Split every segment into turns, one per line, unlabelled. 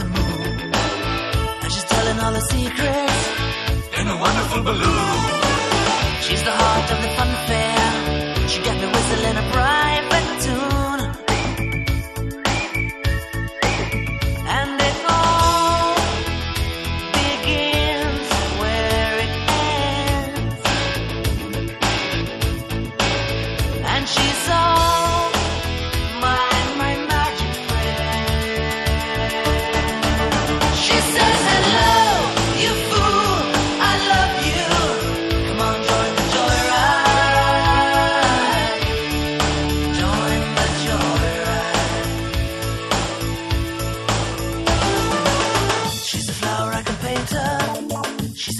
the moon. And she's telling all her secrets in a wonderful balloon. She's the heart of the fun.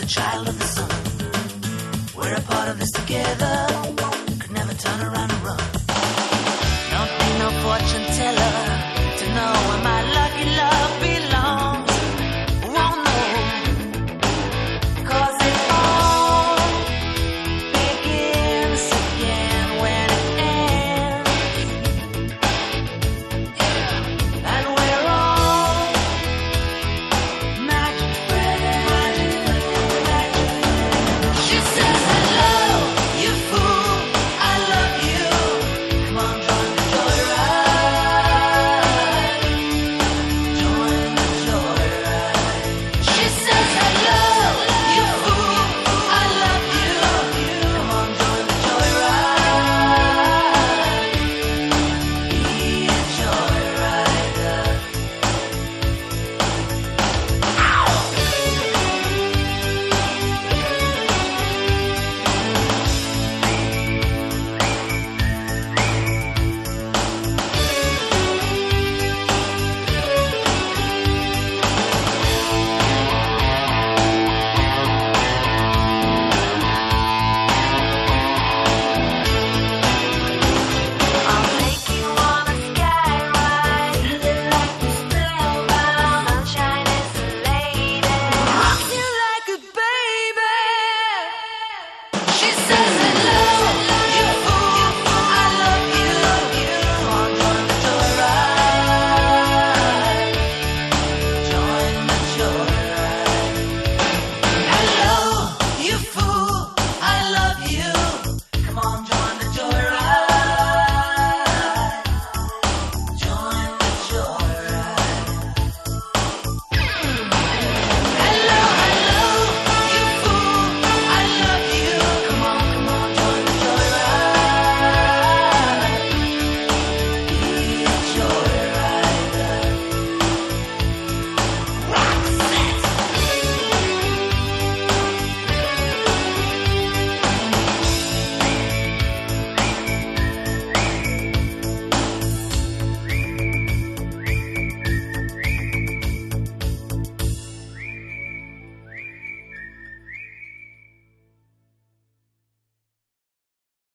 a child of the sun. We're a part of this together.